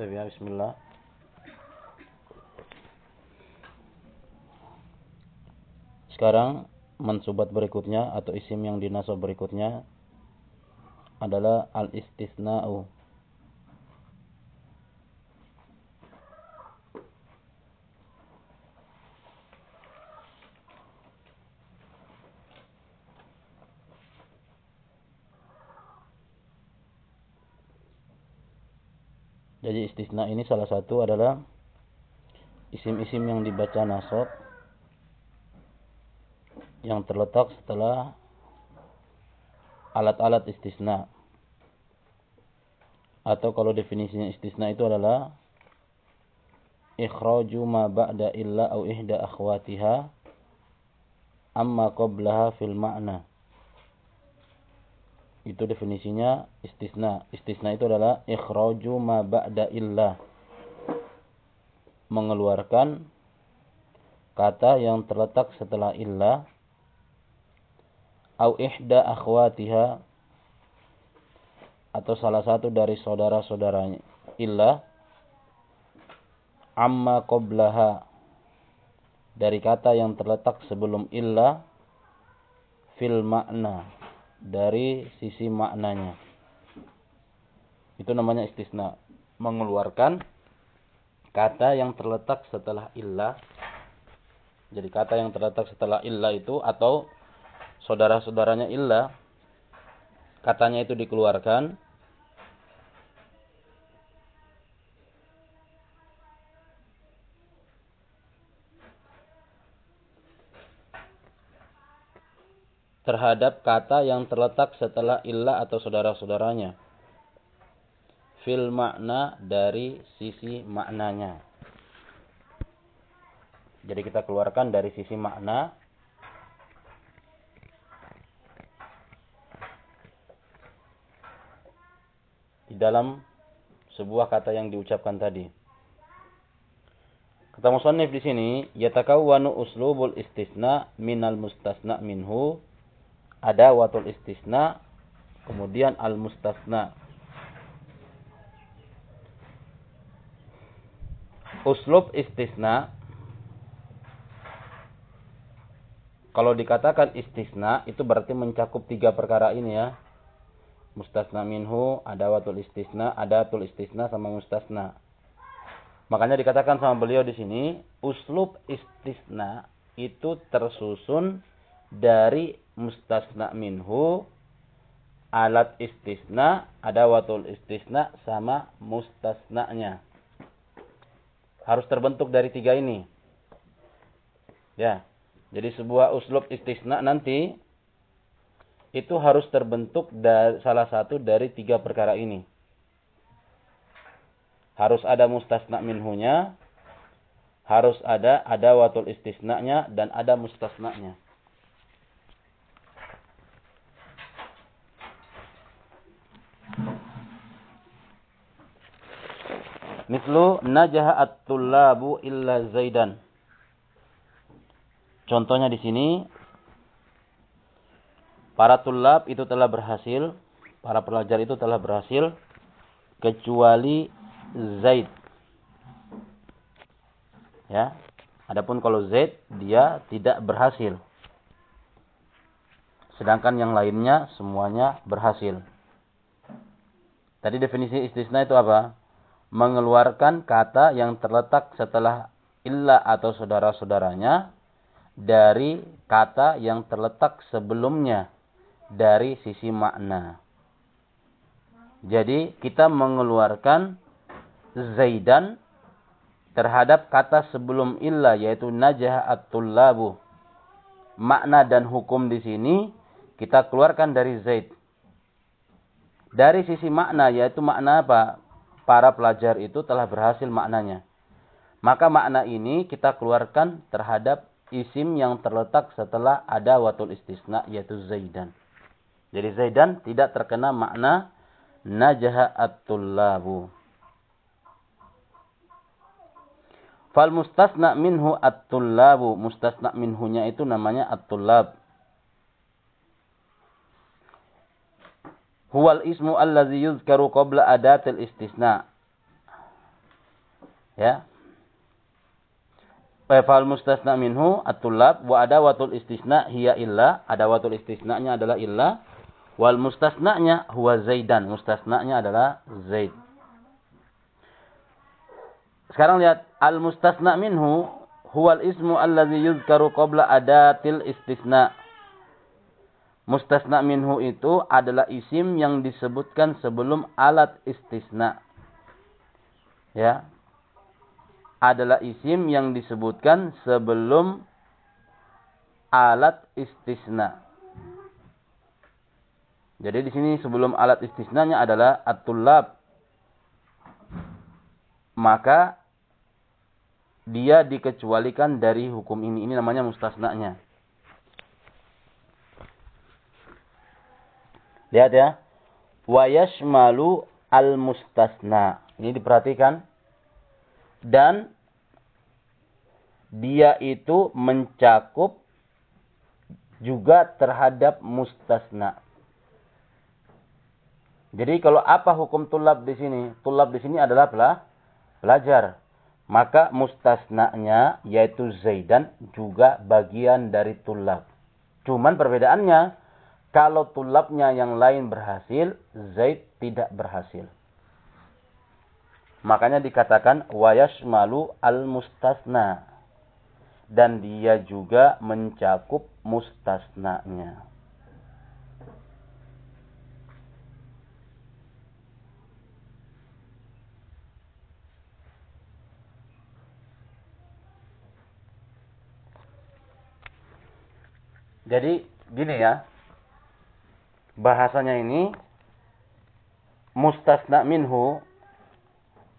Tapi ya bismillah. Sekarang mansubat berikutnya atau isim yang dinasab berikutnya adalah al-istisna'u. Jadi istisna ini salah satu adalah isim-isim yang dibaca nasab yang terletak setelah alat-alat istisna. Atau kalau definisinya istisna itu adalah ikhraju ma ba'da illa au ihda akhwatiha amma qablaha fil ma'na. Itu definisinya istisna. Istisna itu adalah ikhraju ma ba'da illa. Mengeluarkan kata yang terletak setelah illa. Au ihda akhwatiha. Atau salah satu dari saudara-saudaranya illa. Amma qablaha dari kata yang terletak sebelum illa. Fil makna dari sisi maknanya. Itu namanya istisna. Mengeluarkan kata yang terletak setelah illa. Jadi kata yang terletak setelah illa itu atau saudara-saudaranya illa katanya itu dikeluarkan terhadap kata yang terletak setelah illa atau saudara-saudaranya. Fil makna dari sisi maknanya. Jadi kita keluarkan dari sisi makna. Di dalam sebuah kata yang diucapkan tadi. Kata musannif di sini, yatakawwanu uslubul istisna minal mustasna minhu ada watul istisna kemudian al mustasna. Uslub istisna kalau dikatakan istisna itu berarti mencakup tiga perkara ini ya mustasna minhu, ada watul istisna, ada tul istisna sama mustasna. Makanya dikatakan sama beliau di sini, uslub istisna itu tersusun dari mustasna minhu, alat istisna, ada watul istisna sama mustasnanya. Harus terbentuk dari tiga ini. Ya. Jadi sebuah uslub istisna nanti itu harus terbentuk dari salah satu dari tiga perkara ini. Harus ada mustasna minhunya, harus ada ada watul istisnanya dan ada mustasnanya. Mislu najaha at-tullabu illa zaidan. Contohnya di sini Para tulab itu telah berhasil, para pelajar itu telah berhasil kecuali Zaid. Ya. Adapun kalau Zaid dia tidak berhasil. Sedangkan yang lainnya semuanya berhasil. Tadi definisi istisna itu apa? Mengeluarkan kata yang terletak setelah illa atau saudara-saudaranya dari kata yang terletak sebelumnya dari sisi makna. Jadi kita mengeluarkan Zaidan terhadap kata sebelum illa yaitu najah at-tullabu. Makna dan hukum di sini kita keluarkan dari Zaid. Dari sisi makna yaitu makna apa? Para pelajar itu telah berhasil maknanya. Maka makna ini kita keluarkan terhadap isim yang terletak setelah ada watul istisna yaitu Zaidan. Jadi Zaidan tidak terkena makna najaha at-tullabu. Fal mustasna minhu at-tullabu. Mustasna minhunya itu namanya at-tullab. Huwal ismu allazi yuzkaru qabla adatil istisna. Ya. Fal mustasna minhu at-tullab wa adawatul istisna hiya illa. Adawatul istisnanya adalah illa. Wal mustasnanya huwa zaidan. Mustasnanya adalah zaid. Sekarang lihat al mustasna minhu huwal ismu alladhi yuzkaru qabla adatil istisna. Mustasna minhu itu adalah isim yang disebutkan sebelum alat istisna. Ya, adalah isim yang disebutkan sebelum alat istisna. Jadi di sini sebelum alat istisnanya adalah at-tullab. Maka dia dikecualikan dari hukum ini. Ini namanya mustasnanya. Lihat ya. Wa yashmalu al-mustasna. Ini diperhatikan dan dia itu mencakup juga terhadap mustasna. Jadi kalau apa hukum tulab di sini? Tulab di sini adalah belajar. Maka mustasnanya yaitu Zaidan juga bagian dari tulab. Cuman perbedaannya kalau tulabnya yang lain berhasil, Zaid tidak berhasil. Makanya dikatakan wayashmalu al-mustasna. Dan dia juga mencakup mustasnanya. Jadi gini ya. Bahasanya ini mustasna minhu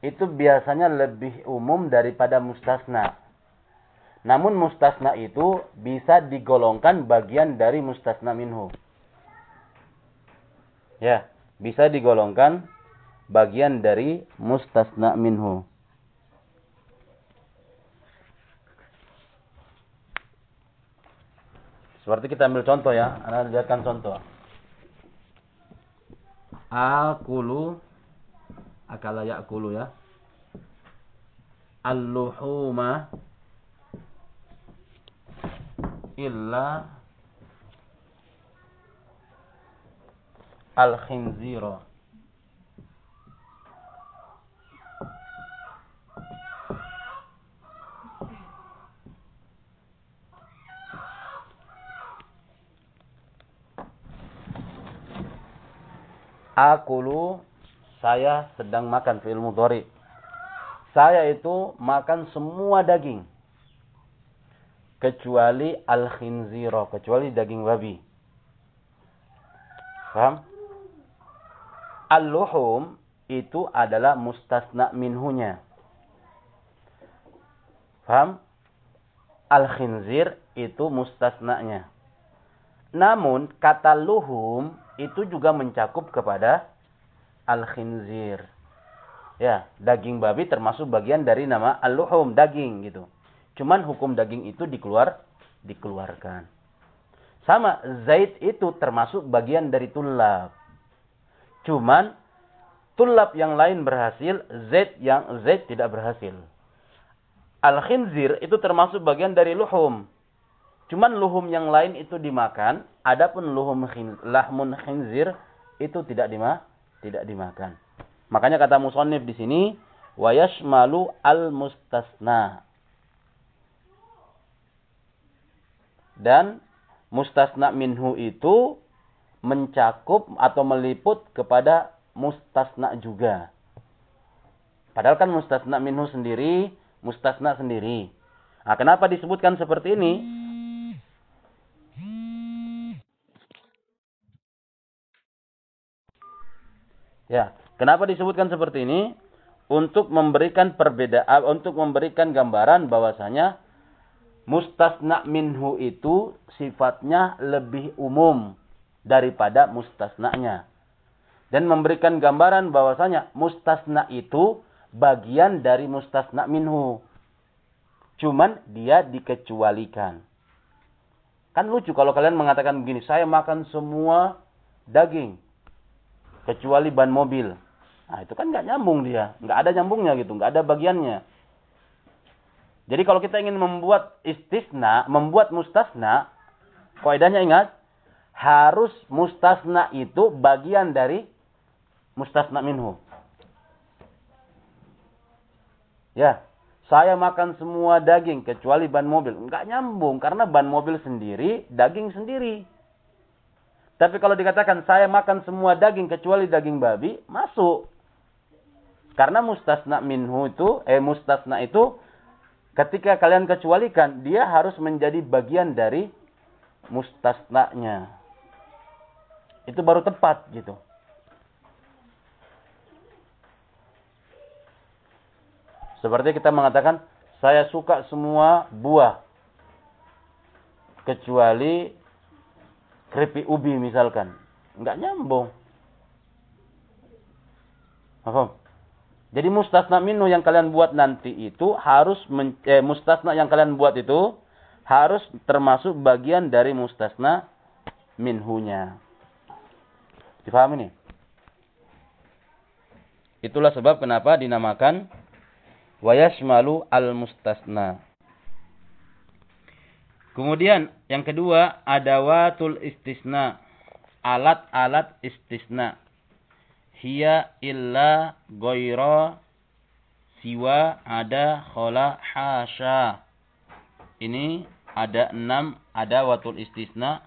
itu biasanya lebih umum daripada mustasna. Namun mustasna itu bisa digolongkan bagian dari mustasna minhu. Ya, bisa digolongkan bagian dari mustasna minhu. Seperti kita ambil contoh ya, Anda lihatkan contoh. Akulu akala ya'kulu ya. Al-luhuma illa al-khinzira. Akulu saya sedang makan fi'il mudhari. Saya itu makan semua daging. Kecuali al-khinziro. Kecuali daging babi. Paham? Al-luhum itu adalah mustasna minhunya. Paham? Al-khinzir itu mustasnanya. Namun kata luhum itu juga mencakup kepada al-khinzir. Ya, daging babi termasuk bagian dari nama al-luhum, daging gitu. Cuman hukum daging itu dikeluar dikeluarkan. Sama zaid itu termasuk bagian dari tulab. Cuman tulab yang lain berhasil, zaid yang zaid tidak berhasil. Al-khinzir itu termasuk bagian dari luhum. Cuman luhum yang lain itu dimakan, adapun luhum lahmun khinzir itu tidak dimakan tidak dimakan. Makanya kata musonif di sini wayashmalu al mustasna. Dan mustasna minhu itu mencakup atau meliput kepada mustasna juga. Padahal kan mustasna minhu sendiri, mustasna sendiri. Nah, kenapa disebutkan seperti ini? Ya, kenapa disebutkan seperti ini? Untuk memberikan perbedaan, untuk memberikan gambaran bahwasanya mustasna minhu itu sifatnya lebih umum daripada mustasnanya. Dan memberikan gambaran bahwasanya mustasna itu bagian dari mustasna minhu. Cuman dia dikecualikan. Kan lucu kalau kalian mengatakan begini, saya makan semua daging kecuali ban mobil. Nah, itu kan nggak nyambung dia, nggak ada nyambungnya gitu, nggak ada bagiannya. Jadi kalau kita ingin membuat istisna, membuat mustasna, kaidahnya ingat, harus mustasna itu bagian dari mustasna minhu. Ya, saya makan semua daging kecuali ban mobil. Enggak nyambung karena ban mobil sendiri, daging sendiri. Tapi kalau dikatakan saya makan semua daging kecuali daging babi, masuk. Karena mustasna minhu itu, eh mustasna itu ketika kalian kecualikan, dia harus menjadi bagian dari mustasnanya. Itu baru tepat gitu. Seperti kita mengatakan, saya suka semua buah. Kecuali keripik ubi misalkan. Enggak nyambung. Apa? Jadi mustasna minhu yang kalian buat nanti itu harus men, eh, mustasna yang kalian buat itu harus termasuk bagian dari mustasna minhunya. Difahami nih? Itulah sebab kenapa dinamakan wayashmalu al-mustasna. Kemudian yang kedua adawatul istisna. Alat-alat istisna. Hiya illa goiro siwa ada khola hasya. Ini ada enam ada watul istisna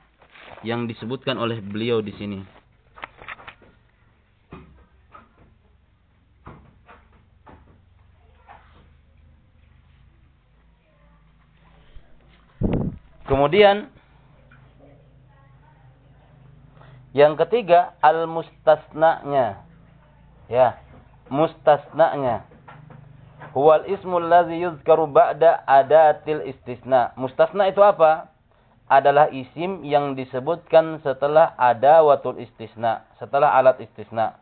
yang disebutkan oleh beliau di sini. Kemudian yang ketiga al-mustasnanya. Ya, mustasnanya. Huwal ismul ladzi yuzkaru ba'da adatil istisna. Mustasna itu apa? Adalah isim yang disebutkan setelah ada watul istisna, setelah alat istisna.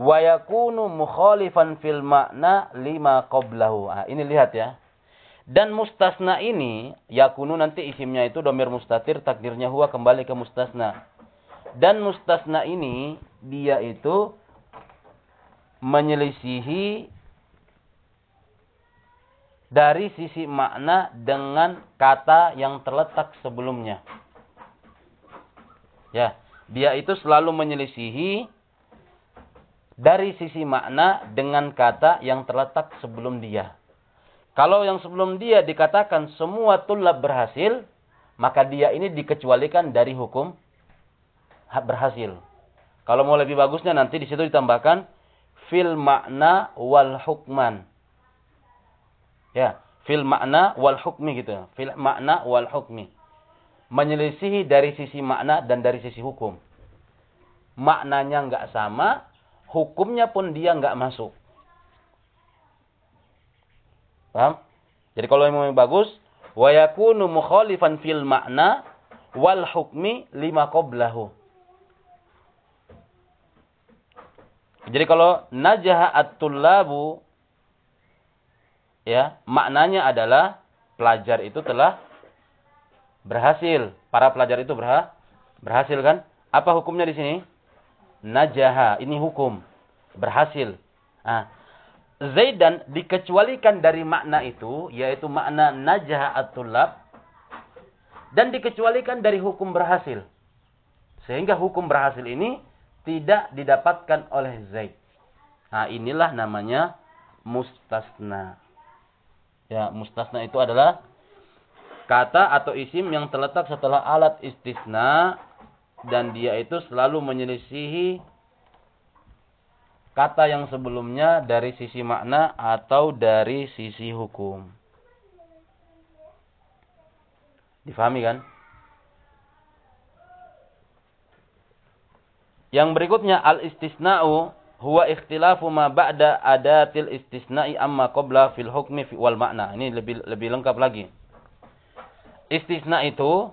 Wa yakunu mukhalifan fil makna lima qablahu. Ah, ini lihat ya. Dan mustasna ini, yakunu nanti isimnya itu domir mustatir, takdirnya huwa kembali ke mustasna. Dan mustasna ini, dia itu menyelisihi dari sisi makna dengan kata yang terletak sebelumnya. Ya, dia itu selalu menyelisihi dari sisi makna dengan kata yang terletak sebelum dia. Kalau yang sebelum dia dikatakan semua tulab berhasil, maka dia ini dikecualikan dari hukum berhasil. Kalau mau lebih bagusnya nanti di situ ditambahkan fil makna wal hukman. Ya, fil makna wal hukmi gitu. Fil makna wal hukmi. Menyelisihi dari sisi makna dan dari sisi hukum. Maknanya enggak sama, hukumnya pun dia enggak masuk. Paham? Jadi kalau yang mau bagus, wa yakunu mukhalifan fil makna wal hukmi lima qablahu. Jadi kalau najaha at-tullabu ya, maknanya adalah pelajar itu telah berhasil. Para pelajar itu berha berhasil kan? Apa hukumnya di sini? Najaha, ini hukum. Berhasil. Nah, Zaidan dikecualikan dari makna itu, yaitu makna najah at-tulab, dan dikecualikan dari hukum berhasil. Sehingga hukum berhasil ini tidak didapatkan oleh Zaid. Nah, inilah namanya mustasna. Ya, mustasna itu adalah kata atau isim yang terletak setelah alat istisna dan dia itu selalu menyelisihi kata yang sebelumnya dari sisi makna atau dari sisi hukum. Difahami kan? Yang berikutnya al-istisna'u huwa ikhtilafu ma ba'da adatil istisna'i amma qabla fil hukmi wal makna. Ini lebih lebih lengkap lagi. Istisna itu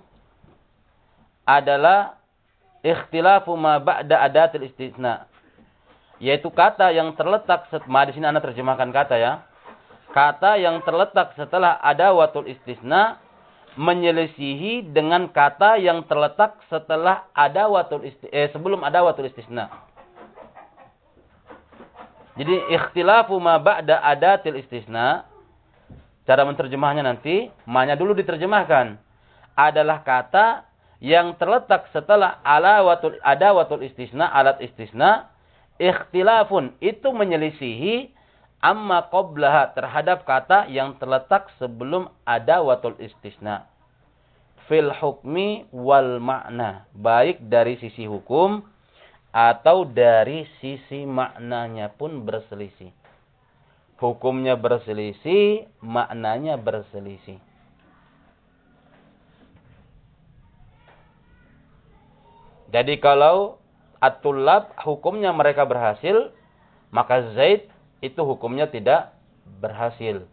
adalah ikhtilafu ma ba'da adatil istisna yaitu kata yang terletak setelah di sini Anda terjemahkan kata ya. Kata yang terletak setelah ada watul istisna menyelisihi dengan kata yang terletak setelah ada watul istisna, eh, sebelum ada watul istisna. Jadi ikhtilafu ma ba'da adatil istisna Cara menerjemahnya nanti, ma-nya dulu diterjemahkan. Adalah kata yang terletak setelah ala watul ada watul istisna, alat istisna, ikhtilafun. Itu menyelisihi amma qoblaha terhadap kata yang terletak sebelum ada watul istisna. Fil hukmi wal makna. Baik dari sisi hukum atau dari sisi maknanya pun berselisih hukumnya berselisih, maknanya berselisih. Jadi kalau atulab hukumnya mereka berhasil, maka Zaid itu hukumnya tidak berhasil.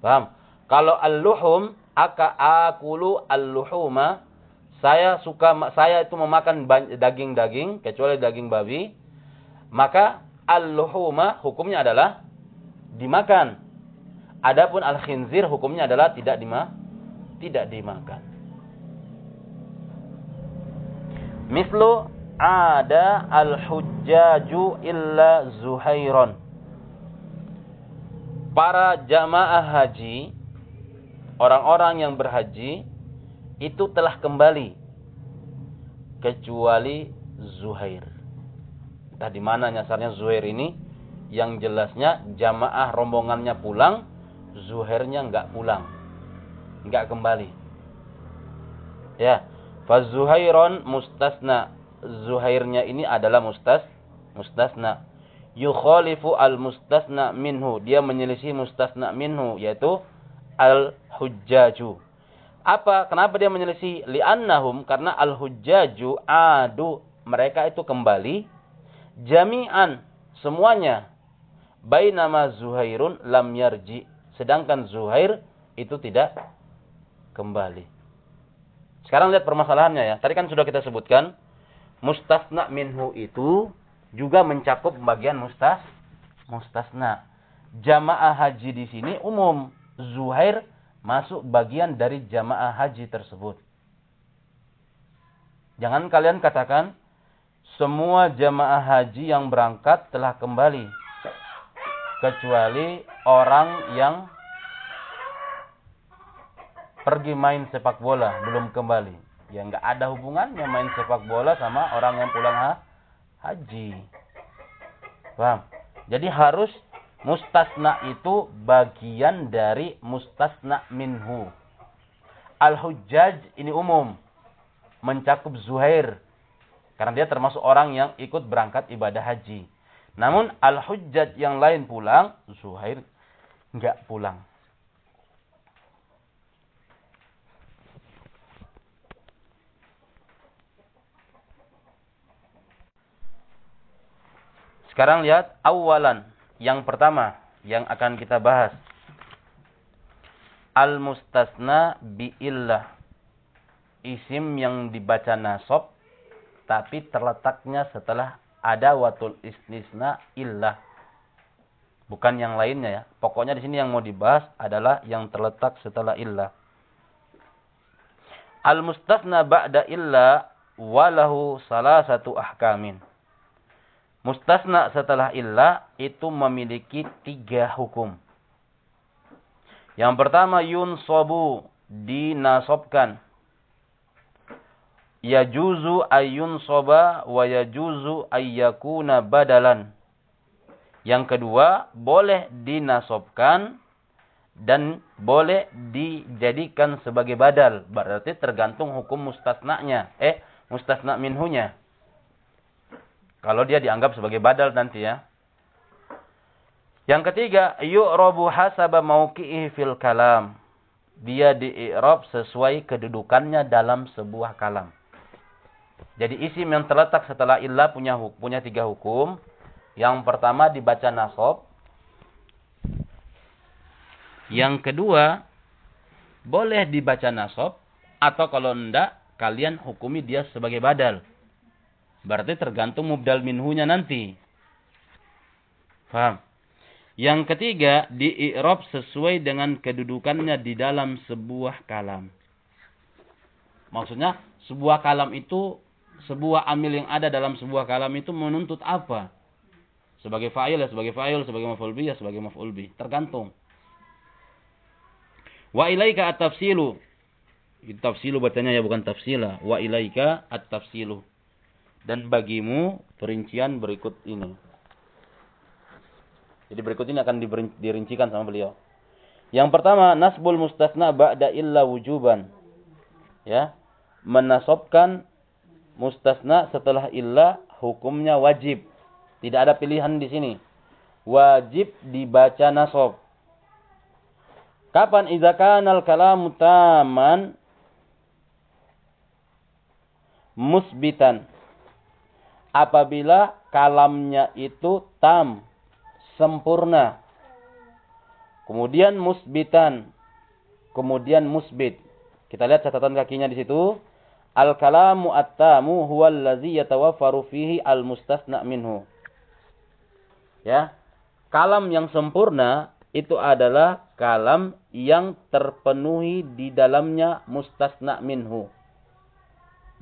Paham? Kalau al-luhum, aka akulu al-luhuma, saya suka saya itu memakan daging-daging kecuali daging babi, maka al-luhuma hukumnya adalah dimakan. Adapun al-khinzir hukumnya adalah tidak dima tidak dimakan. Mislu ada al-hujjaju illa Zuhairon. Para jamaah haji, orang-orang yang berhaji itu telah kembali kecuali Zuhair. Entah di mana nyasarnya Zuhair ini? yang jelasnya jamaah rombongannya pulang, zuhairnya enggak pulang. Enggak kembali. Ya. Fazuhairon mustasna. Zuhairnya ini adalah mustas mustasna. Yukhalifu al-mustasna minhu. Dia menyelisih mustasna minhu yaitu al-hujjaju. Apa? Kenapa dia menyelisih? Li'annahum karena al-hujjaju adu mereka itu kembali jami'an semuanya Bainama Zuhairun lam yarji. Sedangkan Zuhair itu tidak kembali. Sekarang lihat permasalahannya ya. Tadi kan sudah kita sebutkan. Mustasna minhu itu juga mencakup bagian mustas mustasna. Jamaah haji di sini umum. Zuhair masuk bagian dari jamaah haji tersebut. Jangan kalian katakan semua jamaah haji yang berangkat telah kembali kecuali orang yang pergi main sepak bola belum kembali. Ya nggak ada hubungannya main sepak bola sama orang yang pulang ha haji. Paham? Jadi harus mustasna itu bagian dari mustasna minhu. Al-Hujjaj ini umum. Mencakup Zuhair. Karena dia termasuk orang yang ikut berangkat ibadah haji. Namun al-hujjat yang lain pulang, Zuhair enggak pulang. Sekarang lihat awalan yang pertama yang akan kita bahas. Al-mustasna bi'illah. Isim yang dibaca nasab tapi terletaknya setelah ada watul istisna illah. Bukan yang lainnya ya. Pokoknya di sini yang mau dibahas adalah yang terletak setelah illah. Al-mustasna ba'da illa walahu salah satu ahkamin. Mustasna setelah illa itu memiliki tiga hukum. Yang pertama yun sobu dinasobkan yajuzu ayun soba wa yajuzu ayyakuna badalan. Yang kedua, boleh dinasobkan dan boleh dijadikan sebagai badal. Berarti tergantung hukum mustasnanya. Eh, mustasna minhunya. Kalau dia dianggap sebagai badal nanti ya. Yang ketiga, yu'rabu hasaba mauqi'i fil kalam. Dia di'irab sesuai kedudukannya dalam sebuah kalam. Jadi isim yang terletak setelah ilah punya punya tiga hukum. Yang pertama dibaca nasob. Yang kedua boleh dibaca nasob atau kalau tidak kalian hukumi dia sebagai badal. Berarti tergantung mubdal minhunya nanti. Faham? Yang ketiga, di i'rab sesuai dengan kedudukannya di dalam sebuah kalam. Maksudnya, sebuah kalam itu sebuah amil yang ada dalam sebuah kalam itu menuntut apa? Sebagai fa'il ya sebagai fa'il, sebagai maf'ul ya sebagai maf'ul Tergantung. Wa ilaika at-tafsilu. Tafsilu bacanya ya bukan tafsila. Wa ilaika at-tafsilu. Dan bagimu perincian berikut ini. Jadi berikut ini akan dirincikan sama beliau. Yang pertama, nasbul mustasna ba'da illa wujuban. Ya. Menasobkan mustasna setelah illa hukumnya wajib. Tidak ada pilihan di sini. Wajib dibaca nasab. Kapan idza kana al-kalamu taman musbitan? Apabila kalamnya itu tam, sempurna. Kemudian musbitan. Kemudian musbit. Kita lihat catatan kakinya di situ. Al-kalamu at-tamu huwa allazi al-mustasna minhu. Ya. Kalam yang sempurna itu adalah kalam yang terpenuhi di dalamnya mustasna minhu.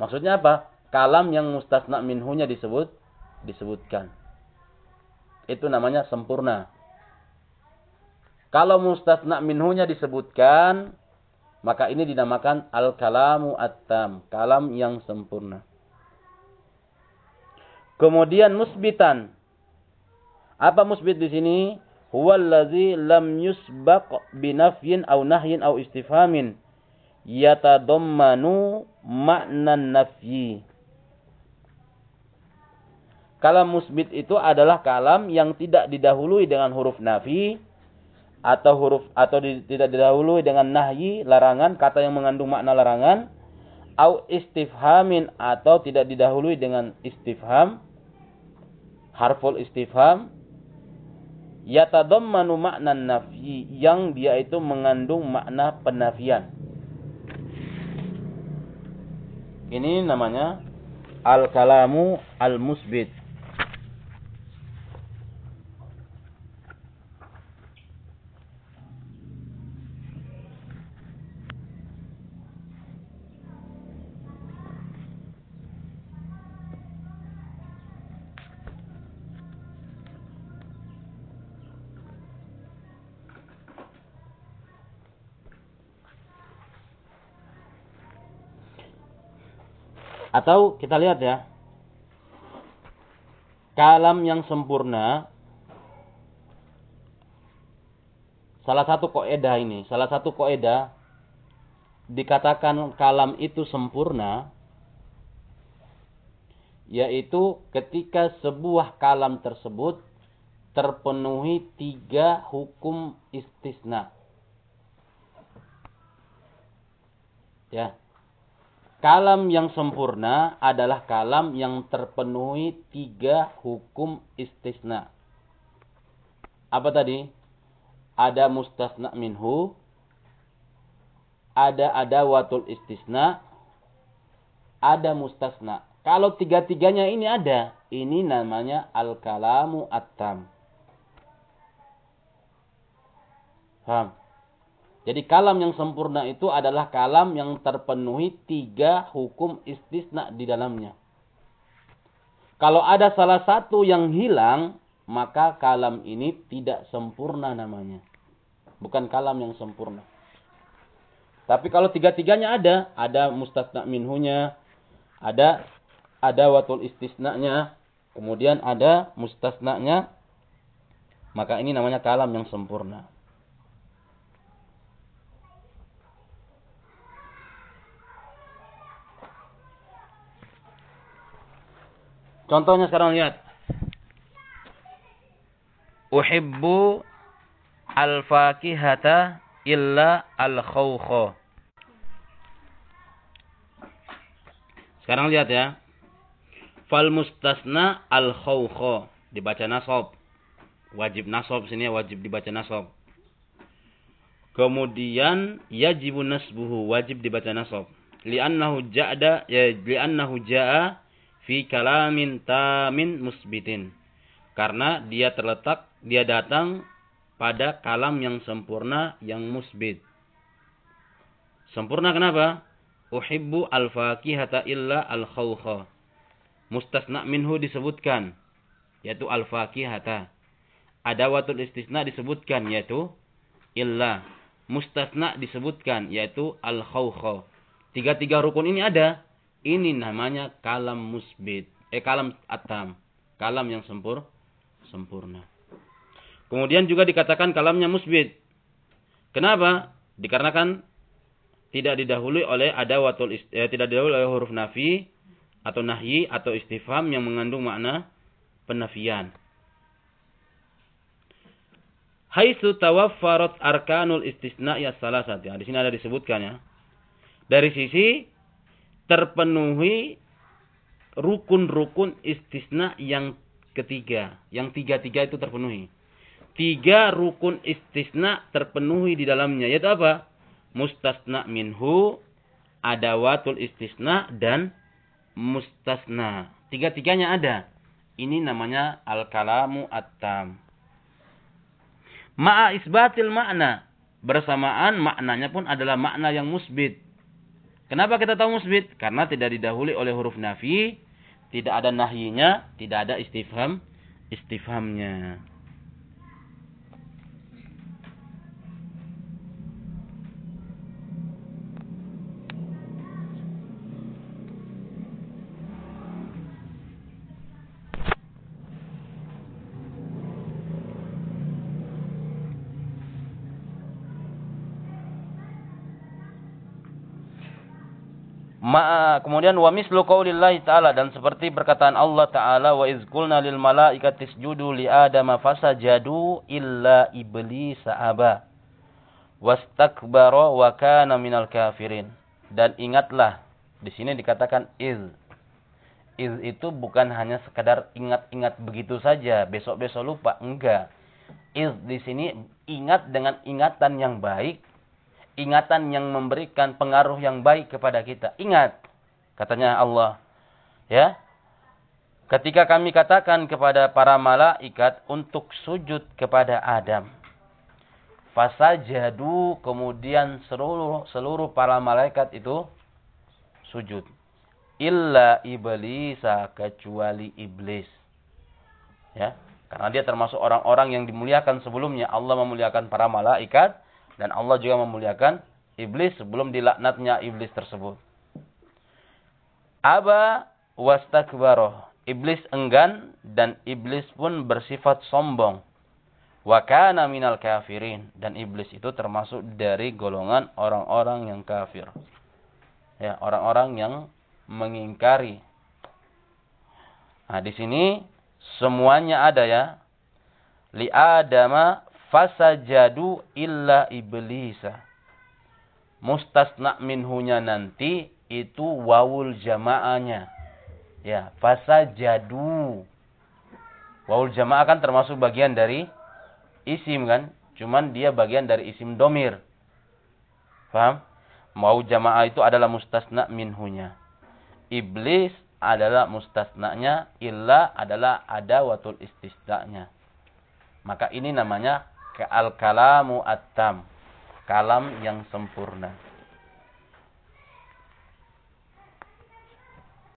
Maksudnya apa? Kalam yang mustasna minhunya disebut disebutkan. Itu namanya sempurna. Kalau mustasna minhunya disebutkan, maka ini dinamakan al-kalamu at-tam, kalam yang sempurna. Kemudian musbitan. Apa musbit di sini? Huwallazi lam yusbaq binafyin aw nahyin aw istifhamin yatadammanu ma'nan nafyi. Kalam musbit itu adalah kalam yang tidak didahului dengan huruf nafi atau huruf atau di, tidak didahului dengan nahyi larangan kata yang mengandung makna larangan au istifhamin atau tidak didahului dengan istifham harful istifham. Yatadammanu makna nafi yang dia itu mengandung makna penafian. Ini namanya al kalamu al musbit Atau kita lihat ya. Kalam yang sempurna. Salah satu koedah ini. Salah satu koedah. Dikatakan kalam itu sempurna. Yaitu ketika sebuah kalam tersebut terpenuhi tiga hukum istisna. Ya. Kalam yang sempurna adalah kalam yang terpenuhi tiga hukum istisna. Apa tadi? Ada mustasna minhu, ada ada watul istisna, ada mustasna. Kalau tiga-tiganya ini ada, ini namanya al-kalamu at-tam. Paham? Jadi kalam yang sempurna itu adalah kalam yang terpenuhi tiga hukum istisna di dalamnya. Kalau ada salah satu yang hilang, maka kalam ini tidak sempurna namanya. Bukan kalam yang sempurna. Tapi kalau tiga-tiganya ada, ada mustasna minhunya, ada ada watul istisnanya, kemudian ada mustasnanya, maka ini namanya kalam yang sempurna. Contohnya sekarang lihat. Uhibbu al-fakihata illa al-khawkha. Sekarang lihat ya. Fal mustasna al-khawkha. Dibaca nasab. Wajib nasab sini ya, wajib dibaca nasab. Kemudian yajibu nasbuhu, wajib dibaca nasab. Li'annahu ja'da ya li'annahu ja'a fi kalamin tamin musbitin. Karena dia terletak, dia datang pada kalam yang sempurna yang musbit. Sempurna kenapa? Uhibbu al-fakihata illa al-khawkha. Mustasna minhu disebutkan. Yaitu al-fakihata. Ada watul istisna disebutkan yaitu illa. mustasna disebutkan yaitu al-khawkhaw. Tiga-tiga rukun ini ada. Ini namanya kalam musbit. Eh kalam atam. Kalam yang sempur, sempurna. Kemudian juga dikatakan kalamnya musbit. Kenapa? Dikarenakan tidak didahului oleh adawatul eh, tidak didahului oleh huruf nafi atau nahyi atau istifham yang mengandung makna penafian. Haitsu tawaffarat arkanul istisna ya salasat. Ya, di sini ada disebutkan ya. Dari sisi terpenuhi rukun-rukun istisna yang ketiga. Yang tiga-tiga itu terpenuhi. Tiga rukun istisna terpenuhi di dalamnya. Yaitu apa? Mustasna minhu, adawatul istisna, dan mustasna. Tiga-tiganya ada. Ini namanya al-kalamu at-tam. Ma'a isbatil makna. Bersamaan maknanya pun adalah makna yang musbit. Kenapa kita tahu musbit? Karena tidak didahului oleh huruf nafi, tidak ada nahyinya, tidak ada istifham, istifhamnya. Ma kemudian wa mislu qaulillahi ta'ala dan seperti perkataan Allah taala wa iz qulna lil malaikati isjudu li adama fasajadu illa iblis aba wastakbara wa kana minal kafirin. Dan ingatlah di sini dikatakan iz. Iz itu bukan hanya sekadar ingat-ingat begitu saja, besok-besok lupa, enggak. Iz di sini ingat dengan ingatan yang baik ingatan yang memberikan pengaruh yang baik kepada kita. Ingat, katanya Allah, ya. Ketika kami katakan kepada para malaikat untuk sujud kepada Adam. Fasajadu kemudian seluruh seluruh para malaikat itu sujud. Illa iblis kecuali iblis. Ya, karena dia termasuk orang-orang yang dimuliakan sebelumnya. Allah memuliakan para malaikat dan Allah juga memuliakan iblis sebelum dilaknatnya iblis tersebut. Aba wastakbaroh. Iblis enggan dan iblis pun bersifat sombong. Wa kana minal kafirin. Dan iblis itu termasuk dari golongan orang-orang yang kafir. Ya, orang-orang yang mengingkari. Nah, di sini semuanya ada ya. Li adama fasajadu illa iblisa. Mustasna minhunya nanti itu wawul jamaahnya. Ya, fasajadu. Wawul jamaah kan termasuk bagian dari isim kan? Cuman dia bagian dari isim domir. Paham? Mau jamaah itu adalah mustasna minhunya. Iblis adalah mustasnanya, illa adalah ada watul istisnanya. Maka ini namanya al-kalamu at-tam. Kalam yang sempurna.